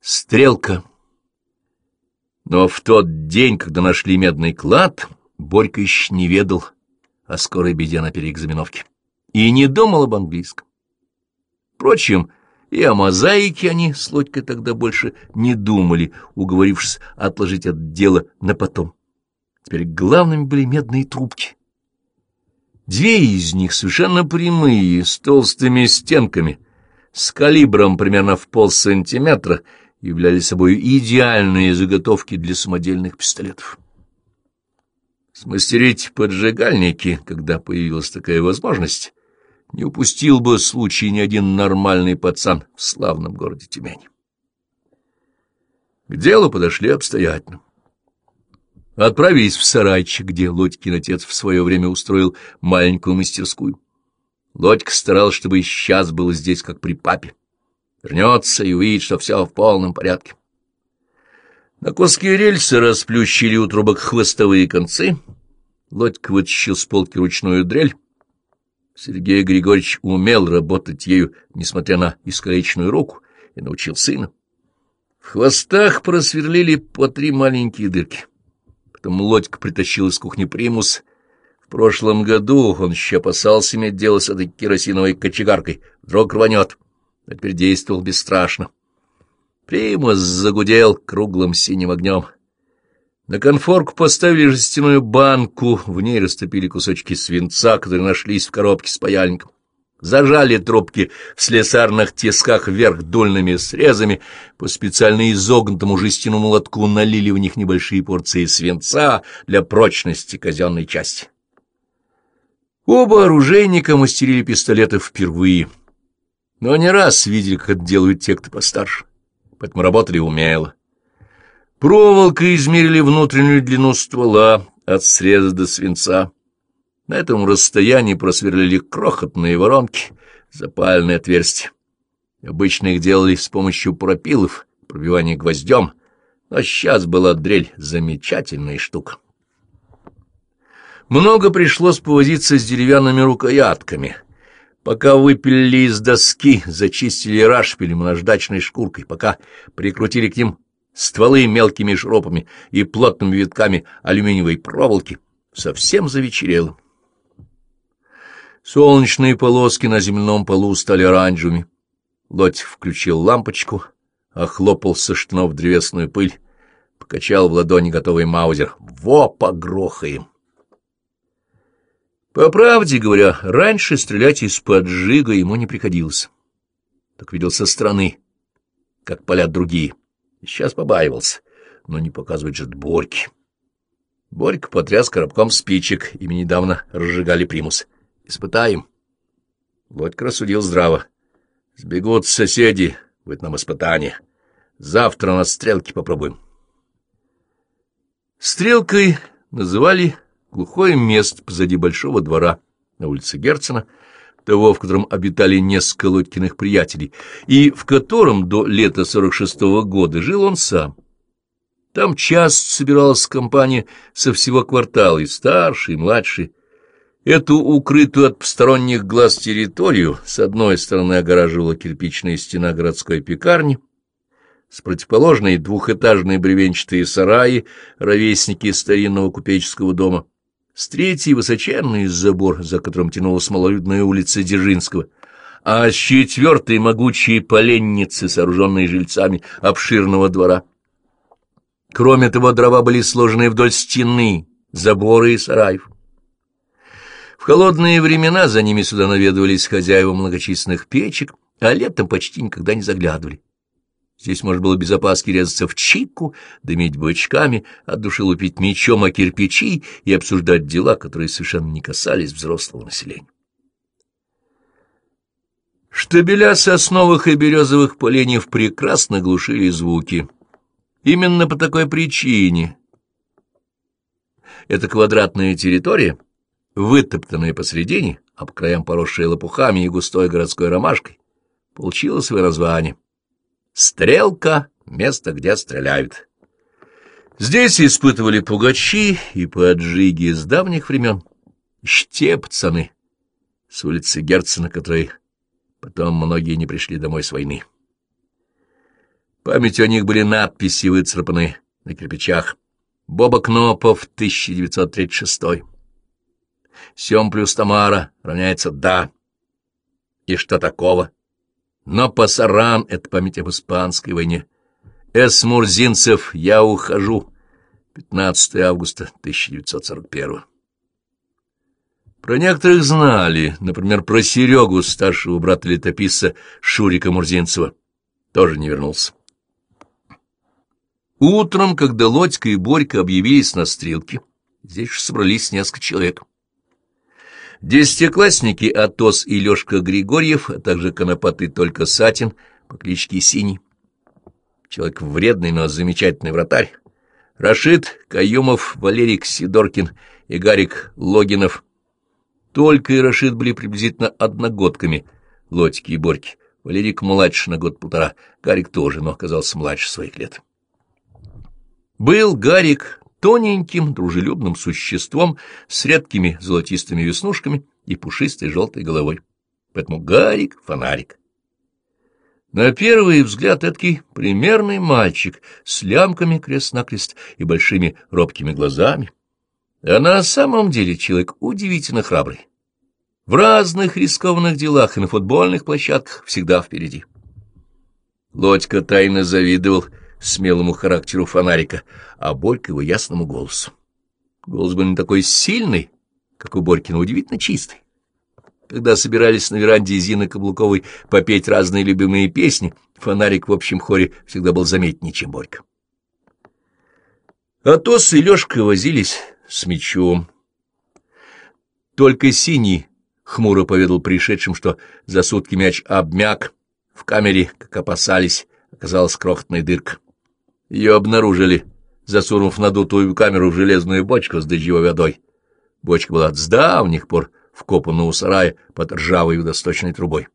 Стрелка. Но в тот день, когда нашли медный клад, Борька еще не ведал о скорой беде на переэкзаменовке и не думал об английском. Впрочем, и о мозаике они с Лодькой тогда больше не думали, уговорившись отложить это дело на потом. Теперь главными были медные трубки. Две из них совершенно прямые, с толстыми стенками, с калибром примерно в полсантиметра, являли собой идеальные заготовки для самодельных пистолетов. Смастерить поджигальники, когда появилась такая возможность, не упустил бы случай ни один нормальный пацан в славном городе Тюмени. К делу подошли обстоятельно. Отправились в сарайчик, где Лодькин отец в свое время устроил маленькую мастерскую. Лодька старался, чтобы сейчас было здесь, как при папе. Вернется и увидит, что все в полном порядке. На куски рельсы расплющили у трубок хвостовые концы. Лодька вытащил с полки ручную дрель. Сергей Григорьевич умел работать ею, несмотря на искалеченную руку, и научил сына. В хвостах просверлили по три маленькие дырки. Потом Лодька притащил из кухни примус. В прошлом году он еще опасался иметь дело с этой керосиновой кочегаркой. Вдруг рванет. А теперь действовал бесстрашно. Примус загудел круглым синим огнем. На конфорку поставили жестяную банку, в ней растопили кусочки свинца, которые нашлись в коробке с паяльником зажали трубки в слесарных тисках вверх дольными срезами, по специально изогнутому жестяному лотку налили в них небольшие порции свинца для прочности казенной части. Оба оружейника мастерили пистолеты впервые, но не раз видели, как это делают те, кто постарше, поэтому работали умело. Проволокой измерили внутреннюю длину ствола от среза до свинца. На этом расстоянии просверлили крохотные воронки, запальные отверстия. Обычно их делали с помощью пропилов, пробивания гвоздем, но сейчас была дрель замечательная штука. Много пришлось повозиться с деревянными рукоятками. Пока выпилили из доски, зачистили рашпилем наждачной шкуркой, пока прикрутили к ним стволы мелкими шропами и плотными витками алюминиевой проволоки, совсем завечерело. Солнечные полоски на земном полу стали оранжевыми. Лоть включил лампочку, охлопал со штанов древесную пыль, покачал в ладони готовый маузер. Во, погрохаем! По правде говоря, раньше стрелять из поджига ему не приходилось. Так видел со стороны, как палят другие. Сейчас побаивался, но не показывает же Борьки. Борька потряс коробком спичек, ими недавно разжигали примус. Испытаем. Лодька рассудил здраво. Сбегут соседи, будет нам испытание. Завтра на стрелке попробуем. Стрелкой называли глухое место позади большого двора на улице Герцена, того, в котором обитали несколько Лодькиных приятелей, и в котором до лета 46-го года жил он сам. Там часто собиралась компания со всего квартала, и старший, и младший, Эту укрытую от посторонних глаз территорию с одной стороны огораживала кирпичная стена городской пекарни, с противоположной двухэтажные бревенчатые сараи, ровесники старинного купеческого дома, с третьей высоченный забор, за которым тянулась малолюдная улица Дзержинского, а с четвертой могучие поленницы, сооруженные жильцами обширного двора. Кроме того, дрова были сложены вдоль стены, заборы и сараев. В холодные времена за ними сюда наведывались хозяева многочисленных печек, а летом почти никогда не заглядывали. Здесь можно было без опаски резаться в чику, дымить бычками, от души лупить мечом о кирпичи и обсуждать дела, которые совершенно не касались взрослого населения. Штабеля сосновых и березовых поленьев прекрасно глушили звуки. Именно по такой причине эта квадратная территория — вытоптанная посредине, а по краям поросшая лопухами и густой городской ромашкой, получила свое название. Стрелка — место, где стреляют. Здесь испытывали пугачи и поджиги с давних времен. Пацаны с улицы Герцена, которые потом многие не пришли домой с войны. память о них были надписи, выцарапанные на кирпичах. Боба Кнопов, 1936. Сем плюс Тамара равняется «да». И что такого? Но Пасаран — это память об испанской войне. С. Мурзинцев «Я ухожу». 15 августа 1941. Про некоторых знали, например, про Серегу, старшего брата летописца Шурика Мурзинцева. Тоже не вернулся. Утром, когда Лодька и Борька объявились на стрелке, здесь же собрались несколько человек. Десятиклассники Атос и Лёшка Григорьев, а также конопатый только Сатин по кличке Синий. Человек вредный, но замечательный вратарь. Рашид Каюмов, Валерик Сидоркин и Гарик Логинов. Только и Рашид были приблизительно одногодками, Лодьки и Борьки. Валерик младше на год-полтора, Гарик тоже, но оказался младше своих лет. Был Гарик тоненьким, дружелюбным существом с редкими золотистыми веснушками и пушистой желтой головой. Поэтому Гарик — фонарик. На первый взгляд эдакий примерный мальчик с лямками крест-накрест и большими робкими глазами. А на самом деле человек удивительно храбрый. В разных рискованных делах и на футбольных площадках всегда впереди. Лодька тайно завидовал смелому характеру фонарика, а Борька его ясному голосу. Голос был не такой сильный, как у Борькина, удивительно чистый. Когда собирались на веранде Зины Каблуковой попеть разные любимые песни, фонарик в общем хоре всегда был заметнее, чем Борька. Атос и Лёшка возились с мечом. Только Синий хмуро поведал пришедшим, что за сутки мяч обмяк, в камере, как опасались, оказалась крохотная дырка. Ее обнаружили, засунув надутую камеру в железную бочку с дождевой водой. Бочка была с давних пор вкопана у сарая под ржавой водосточной трубой.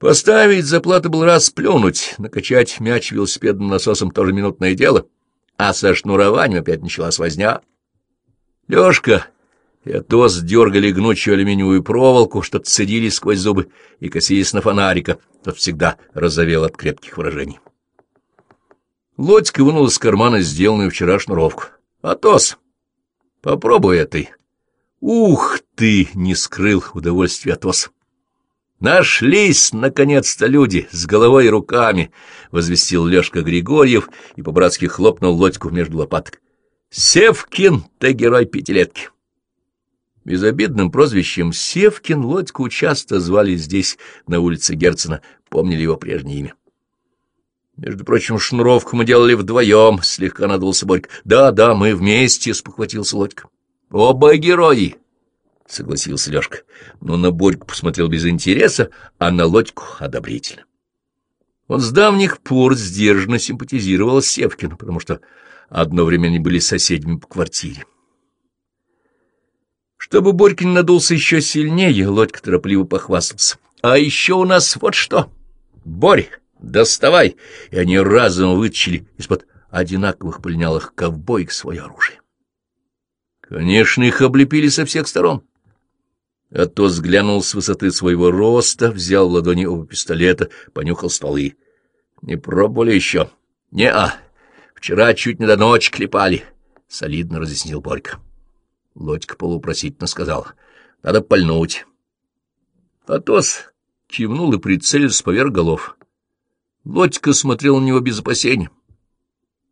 Поставить заплату был раз плюнуть, накачать мяч велосипедным насосом тоже минутное дело, а со шнурованием опять началась возня. Лёшка и Атос дергали гнучую алюминиевую проволоку, что-то сквозь зубы и косились на фонарика, тот всегда разовел от крепких выражений. Лодька вынул из кармана сделанную вчера шнуровку. «Атос, попробуй этой». «Ух ты!» — не скрыл удовольствие Атос. «Нашлись, наконец-то, люди с головой и руками!» — возвестил Лешка Григорьев и по-братски хлопнул Лодьку между лопаток. «Севкин, ты герой пятилетки!» Безобидным прозвищем Севкин Лодьку часто звали здесь, на улице Герцена, помнили его прежнее имя. Между прочим, шнуровку мы делали вдвоем, — слегка надулся Борька. Да, да, мы вместе, — спохватился Лодька. Оба герои, — согласился Лёшка. Но на Борьку посмотрел без интереса, а на Лодьку одобрительно. Он с давних пор сдержанно симпатизировал Севкину, потому что одно время они были соседями по квартире. Чтобы Борька не надулся еще сильнее, Лодька торопливо похвастался. — А еще у нас вот что. Борь, доставай! И они разом вытащили из-под одинаковых полинялых ковбоек свое оружие. Конечно, их облепили со всех сторон. Атос глянул с высоты своего роста, взял в ладони оба пистолета, понюхал стволы. — Не пробовали еще? — Не-а. Вчера чуть не до ночи клепали, — солидно разъяснил Борька. Лодька полупросительно сказал. — Надо пальнуть. Атос кивнул и прицелился поверх голов. Лодька смотрел на него без опасения.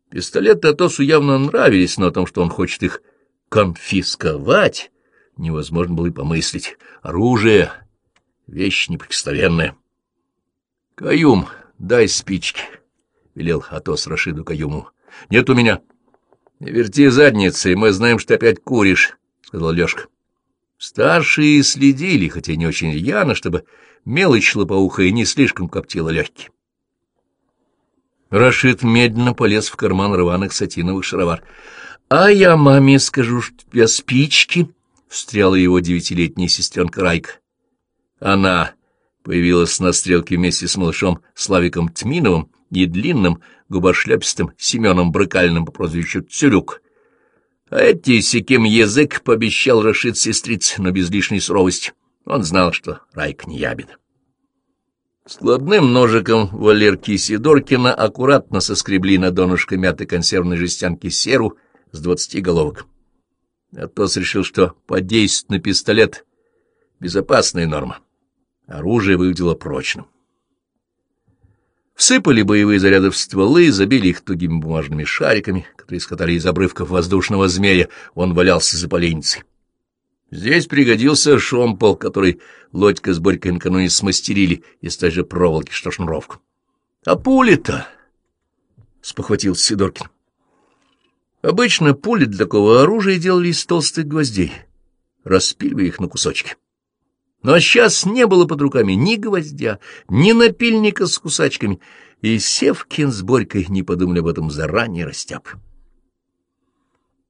Пистолеты Атосу явно нравились, но о том, что он хочет их конфисковать, невозможно было и помыслить. Оружие — вещь неприкосновенная. — Каюм, дай спички, — велел Атос Рашиду Каюму. — Нет у меня. — Не верти задницей, мы знаем, что ты опять куришь, — сказал Лёшка. Старшие следили, хотя не очень рьяно, чтобы мелочь лопоухая не слишком коптила легкие. Рашид медленно полез в карман рваных сатиновых шаровар. — А я маме скажу, что тебя спички, — встряла его девятилетняя сестренка Райка. Она появилась на стрелке вместе с малышом Славиком Тминовым и длинным, губошлепистым Семеном Брыкальным по прозвищу Цюрюк. А эти секим язык пообещал Рашид сестрице, но без лишней суровости. Он знал, что Райк не ябеда. Складным ножиком Валерки Сидоркина аккуратно соскребли на донышко мятой консервной жестянки серу с двадцати головок. Атос решил, что подействовать на пистолет — безопасная норма. Оружие выглядело прочным. Всыпали боевые заряды в стволы, забили их тугими бумажными шариками, которые скатали из обрывков воздушного змея, он валялся за поленницей. Здесь пригодился шомпол, который Лодька с Борькой накануне смастерили из той же проволоки, что шнуровку. — А пули-то? — спохватился Сидоркин. Обычно пули для такого оружия делали из толстых гвоздей, распиливая их на кусочки. Но сейчас не было под руками ни гвоздя, ни напильника с кусачками, и Севкин с Борькой не подумали об этом заранее растяп.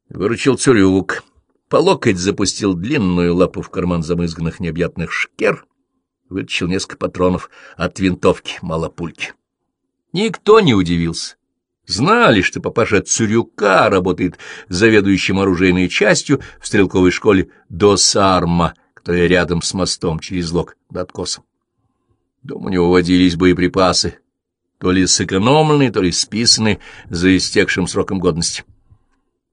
Выручил Цюрюк, по локоть запустил длинную лапу в карман замызганных необъятных шкер, вытащил несколько патронов от винтовки малопульки. Никто не удивился. Знали, что папаша Цюрюка работает заведующим оружейной частью в стрелковой школе Досарма, которая рядом с мостом через лог до откоса. Дома у него водились боеприпасы, то ли сэкономленные, то ли списанные за истекшим сроком годности.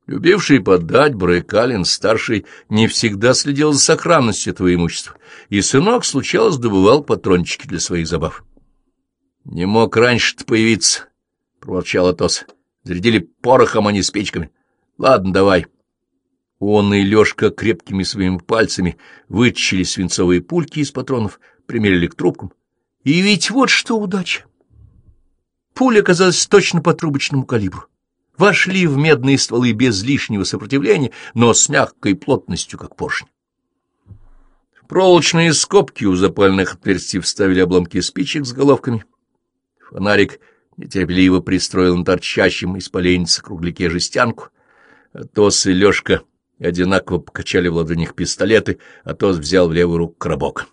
Любивший поддать, Брайкалин старший не всегда следил за сохранностью этого имущества, и сынок, случалось, добывал патрончики для своих забав. — Не мог раньше-то появиться, — проворчал Атос. — Зарядили порохом, а не спичками. — Ладно, давай. — он и Лёшка крепкими своими пальцами вытащили свинцовые пульки из патронов, примерили к трубкам. И ведь вот что удача! Пуля оказалась точно по трубочному калибру. Вошли в медные стволы без лишнего сопротивления, но с мягкой плотностью, как поршень. В проволочные скобки у запальных отверстий вставили обломки спичек с головками. Фонарик нетерпеливо пристроил на торчащем из поленницы кругляке жестянку. Атос и Лёшка одинаково покачали в ладонях пистолеты, а тот взял в левую руку коробок.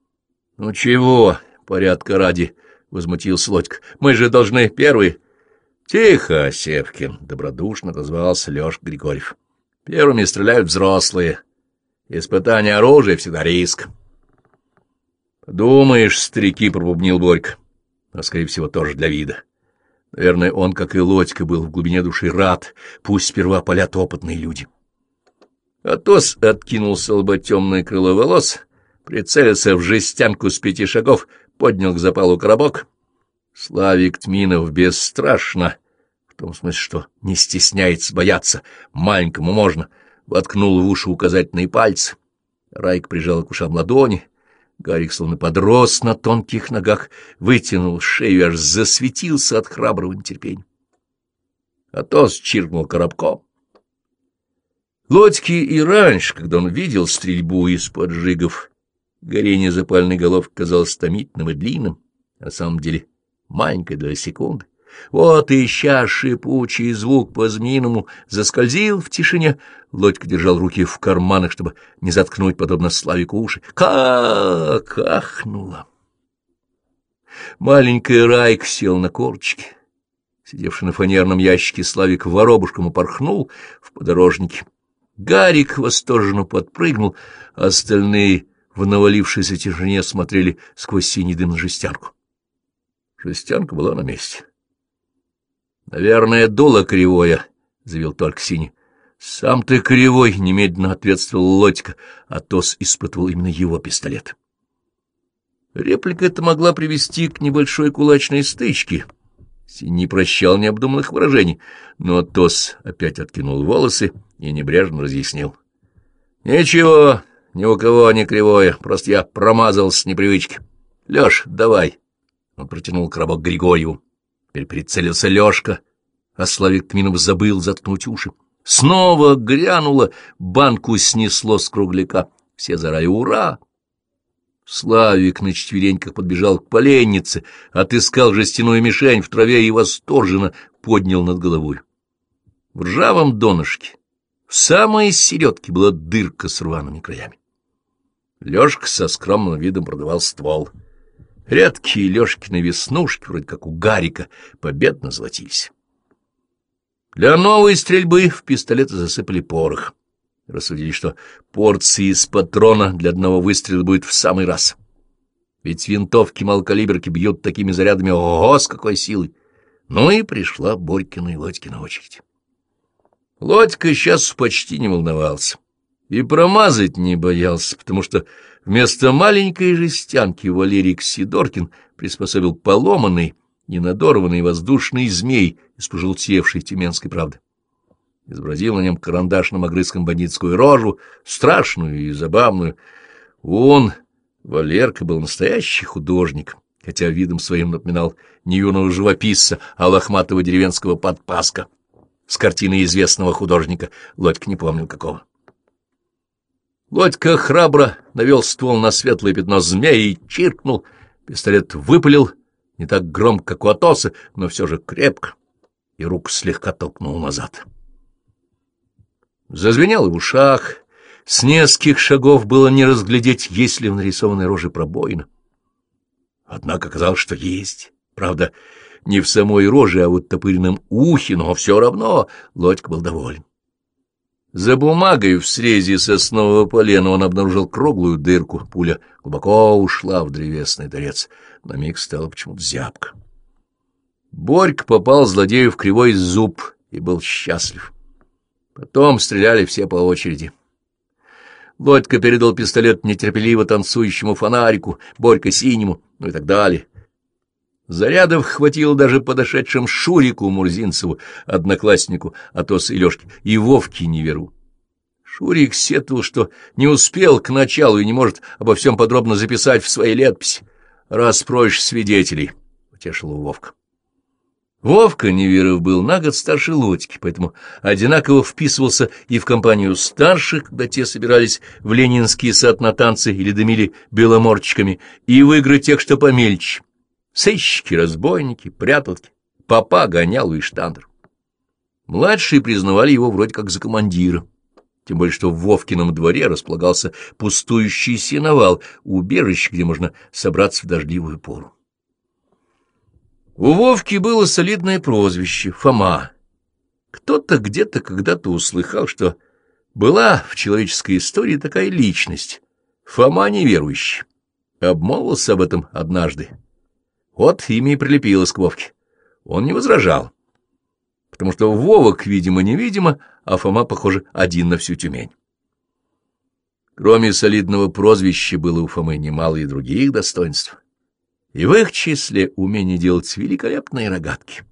— Ну чего, порядка ради, — возмутился Лодька, — мы же должны первые. — Тихо, Севкин, — добродушно отозвался Лёшка Григорьев. — Первыми стреляют взрослые. Испытание оружия всегда риск. — Думаешь, старики, — пробубнил Борька, но, скорее всего, тоже для вида. Наверное, он, как и Лодька, был в глубине души рад, пусть сперва полят опытные люди. — Атос откинул с лба темное крыло волос, прицелился в жестянку с пяти шагов, поднял к запалу коробок. Славик Тминов бесстрашно, в том смысле, что не стесняется бояться, маленькому можно, воткнул в уши указательные пальцы. Райк прижал к ушам ладони, Гарик словно подрос на тонких ногах, вытянул шею аж засветился от храброго нетерпения. Атос чиркнул коробком. Лодьки и раньше, когда он видел стрельбу из поджигов, горение запальной головки казалось томительным и длинным, а на самом деле маленькой доля секунды. Вот, ища шипучий звук по-змеиному, заскользил в тишине. Лодька держал руки в карманах, чтобы не заткнуть, подобно Славику, уши. Как ахнуло! Маленький Райк сел на корчики. Сидевший на фанерном ящике Славик воробушком упорхнул в подорожнике. Гарик восторженно подпрыгнул, а остальные в навалившейся тишине смотрели сквозь синий дым на жестянку. Жестянка была на месте. — Наверное, дуло кривое, — заявил только синий. — Сам ты кривой, — немедленно ответствовал Лодька, а Тос испытывал именно его пистолет. Реплика эта могла привести к небольшой кулачной стычке. Синий прощал необдуманных выражений, но Тос опять откинул волосы и небрежно разъяснил. — Ничего, ни у кого не кривое, просто я промазал с непривычки. — Лёш, давай. Он протянул коробок Григорьеву. Теперь прицелился Лёшка, а Славик Тминов забыл заткнуть уши. Снова грянуло, банку снесло с кругляка. Все зарали «Ура!» Славик на четвереньках подбежал к поленнице, отыскал жестяную мишень в траве и восторженно поднял над головой. В ржавом донышке в самой середке была дырка с рваными краями. Лёшка со скромным видом продавал ствол. Редкие Лёшкины веснушки, вроде как у Гарика, победно золотились. Для новой стрельбы в пистолеты засыпали порох. Рассудили, что порции из патрона для одного выстрела будет в самый раз. Ведь винтовки малокалиберки бьют такими зарядами, ого, с какой силой! Ну и пришла Борькина и Лодькина очередь. Лодька сейчас почти не волновался и промазать не боялся, потому что вместо маленькой жестянки Валерий Сидоркин приспособил поломанный, ненадорванный воздушный змей из пожелтевшей тюменской правды. Изобразил на нем карандашным огрызком бандитскую рожу, страшную и забавную. Он, Валерка, был настоящий художник, хотя видом своим напоминал не юного живописца, а лохматого деревенского подпаска с картины известного художника, Лодька не помнил какого. Лодька храбро навел ствол на светлое пятно змея и чиркнул. Пистолет выпалил, не так громко, как у Атоса, но все же крепко, и руку слегка толкнул назад. Зазвенел в ушах. С нескольких шагов было не разглядеть, есть ли в нарисованной роже пробоина. Однако оказалось, что есть. Правда, не в самой роже, а вот топыренном ухе, но все равно Лодька был доволен. За бумагой в срезе соснового полена он обнаружил круглую дырку. Пуля глубоко ушла в древесный торец. На миг стало почему-то зябко. Борька попал злодею в кривой зуб и был счастлив. Потом стреляли все по очереди. Лодька передал пистолет нетерпеливо танцующему фонарику, Борька синему, ну и так далее. Зарядов хватило даже подошедшим Шурику Мурзинцеву, однокласснику Атоса и Лёшки, и Вовке Неверу. Шурик сетовал, что не успел к началу и не может обо всем подробно записать в своей летописи. «Расспросишь свидетелей», — утешил Вовка. Вовка Неверов был на год старше Лодьки, поэтому одинаково вписывался и в компанию старших, когда те собирались в ленинские сад на танцы или дымили беломорчиками, и в игры тех, что помельче. Сыщики, разбойники, пряталки, папа, гонялу и штандр. Младшие признавали его вроде как за командира. Тем более, что в Вовкином дворе располагался пустующий сеновал, убежище, где можно собраться в дождливую пору. У Вовки было солидное прозвище — Фома. Кто-то где-то когда-то услыхал, что была в человеческой истории такая личность — Фома неверующий. Обмолвился об этом однажды. Вот имя и прилепилось к Вовке. Он не возражал, потому что Вовок, видимо-невидимо, а Фома, похоже, один на всю Тюмень. Кроме солидного прозвища было у Фомы немало и других достоинств и в их числе умение делать великолепные рогатки.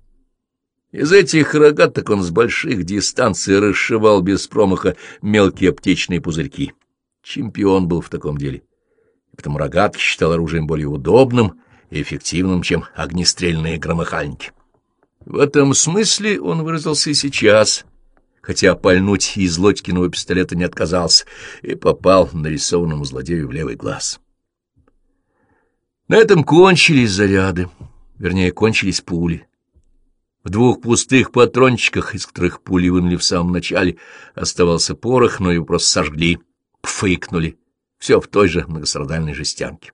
Из этих рогаток он с больших дистанций расшивал без промаха мелкие аптечные пузырьки. Чемпион был в таком деле. И потому рогатки считал оружием более удобным эффективным, чем огнестрельные громыхальники. В этом смысле он выразился и сейчас, хотя пальнуть из Лодькиного пистолета не отказался и попал нарисованному злодею в левый глаз. На этом кончились заряды, вернее, кончились пули. В двух пустых патрончиках, из которых пули вынули в самом начале, оставался порох, но его просто сожгли, пфыкнули. Все в той же многострадальной жестянке.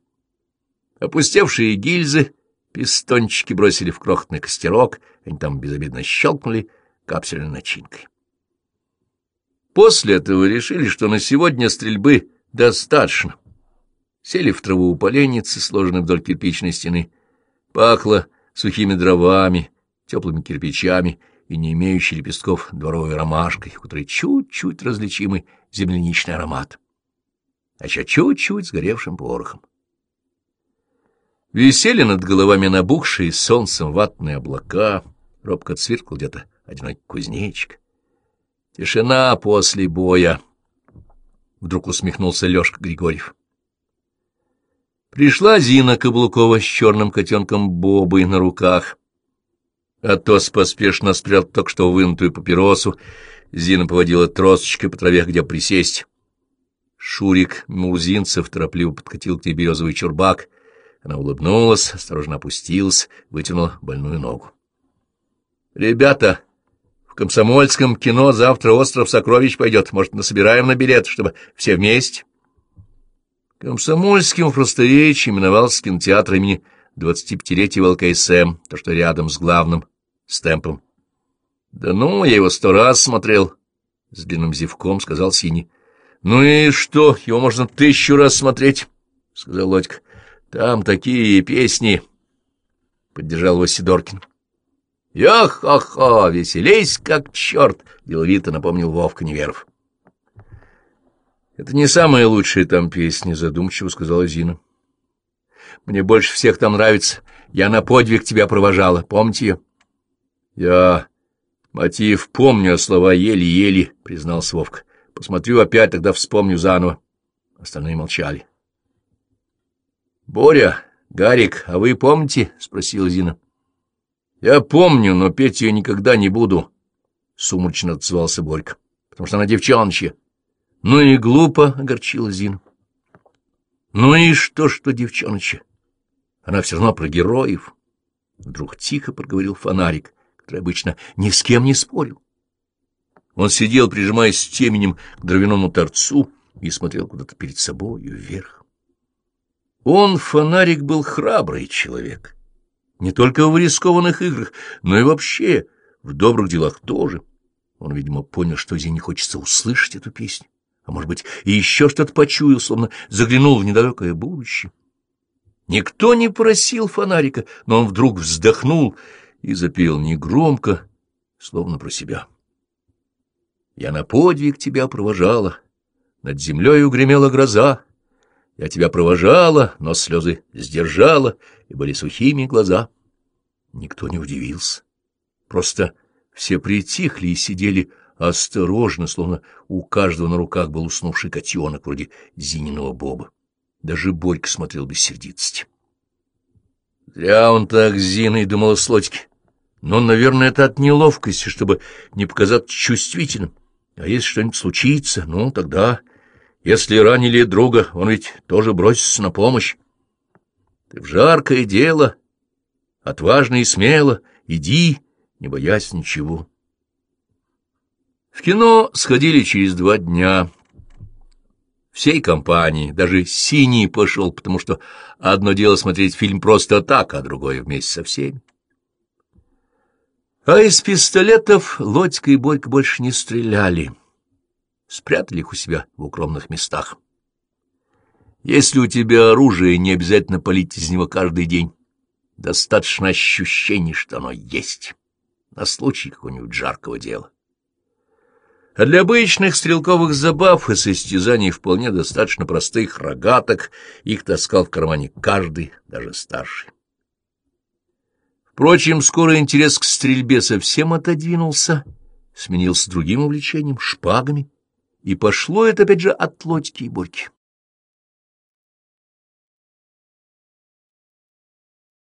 Опустевшие гильзы, пистончики бросили в крохотный костерок, они там безобидно щелкнули капсельной начинкой. После этого решили, что на сегодня стрельбы достаточно — Сели в траву у поленницы, сложенной вдоль кирпичной стены. Пахло сухими дровами, теплыми кирпичами и не имеющей лепестков дворовой ромашкой, у которой чуть-чуть различимый земляничный аромат, а еще чуть-чуть сгоревшим порохом. Висели над головами набухшие солнцем ватные облака, робко цвиркал где-то одинокий кузнечик. Тишина после боя. Вдруг усмехнулся Лёшка Григорьев. Пришла Зина Каблукова с черным котенком Бобой на руках. Атос поспешно спрятал только что вынутую папиросу. Зина поводила тросочкой по траве, где присесть. Шурик Мурзинцев торопливо подкатил к ней березовый чурбак. Она улыбнулась, осторожно опустилась, вытянула больную ногу. — Ребята, в комсомольском кино завтра «Остров сокровищ» пойдет. Может, насобираем на билет, чтобы все вместе? Комсомольским в просторечии именовался кинотеатр имени 25-летия ЛКСМ, то, что рядом с главным, с темпом. — Да ну, я его сто раз смотрел, — с длинным зевком сказал Синий. — Ну и что, его можно тысячу раз смотреть, — сказал Лодька. —— Там такие песни, — поддержал его Сидоркин. — Я-ха-ха, веселись как черт, — деловито напомнил Вовка Неверов. — Это не самые лучшие там песни, — задумчиво сказала Зина. — Мне больше всех там нравится. Я на подвиг тебя провожала. Помните ее? — Я мотив помню, а слова еле-еле, — признался Вовка. — Посмотрю опять, тогда вспомню заново. Остальные молчали. — Боря, Гарик, а вы помните? — спросила Зина. — Я помню, но петь ее никогда не буду, — сумрачно отзывался Борька, — потому что она девчоночья. — Ну и глупо, — огорчила Зина. — Ну и что, что девчоночья? Она все равно про героев. Вдруг тихо проговорил фонарик, который обычно ни с кем не спорил. Он сидел, прижимаясь теменем к дровяному торцу, и смотрел куда-то перед собою вверх. Он, фонарик, был храбрый человек. Не только в рискованных играх, но и вообще в добрых делах тоже. Он, видимо, понял, что Зине хочется услышать эту песню, а, может быть, и еще что-то почуял, словно заглянул в недалекое будущее. Никто не просил фонарика, но он вдруг вздохнул и запел негромко, словно про себя. Я на подвиг тебя провожала, над землей угремела гроза, я тебя провожала, но слезы сдержала, и были сухими глаза. Никто не удивился. Просто все притихли и сидели осторожно, словно у каждого на руках был уснувший котенок, вроде Зининого Боба. Даже Борька смотрел без сердитости. Зря он так Зиной думал о Слотике. Но, наверное, это от неловкости, чтобы не показаться чувствительным. А если что-нибудь случится, ну, тогда если ранили друга, он ведь тоже бросится на помощь. Ты в жаркое дело, отважно и смело, иди, не боясь ничего. В кино сходили через два дня. Всей компании, даже Синий пошел, потому что одно дело смотреть фильм просто так, а другое вместе со всеми. А из пистолетов Лодька и Борька больше не стреляли спрятали их у себя в укромных местах. Если у тебя оружие, не обязательно палить из него каждый день. Достаточно ощущений, что оно есть, на случай какого-нибудь жаркого дела. А для обычных стрелковых забав и состязаний вполне достаточно простых рогаток, их таскал в кармане каждый, даже старший. Впрочем, скоро интерес к стрельбе совсем отодвинулся, сменился другим увлечением — шпагами — и пошло это, опять же, от Лодьки и Борьки.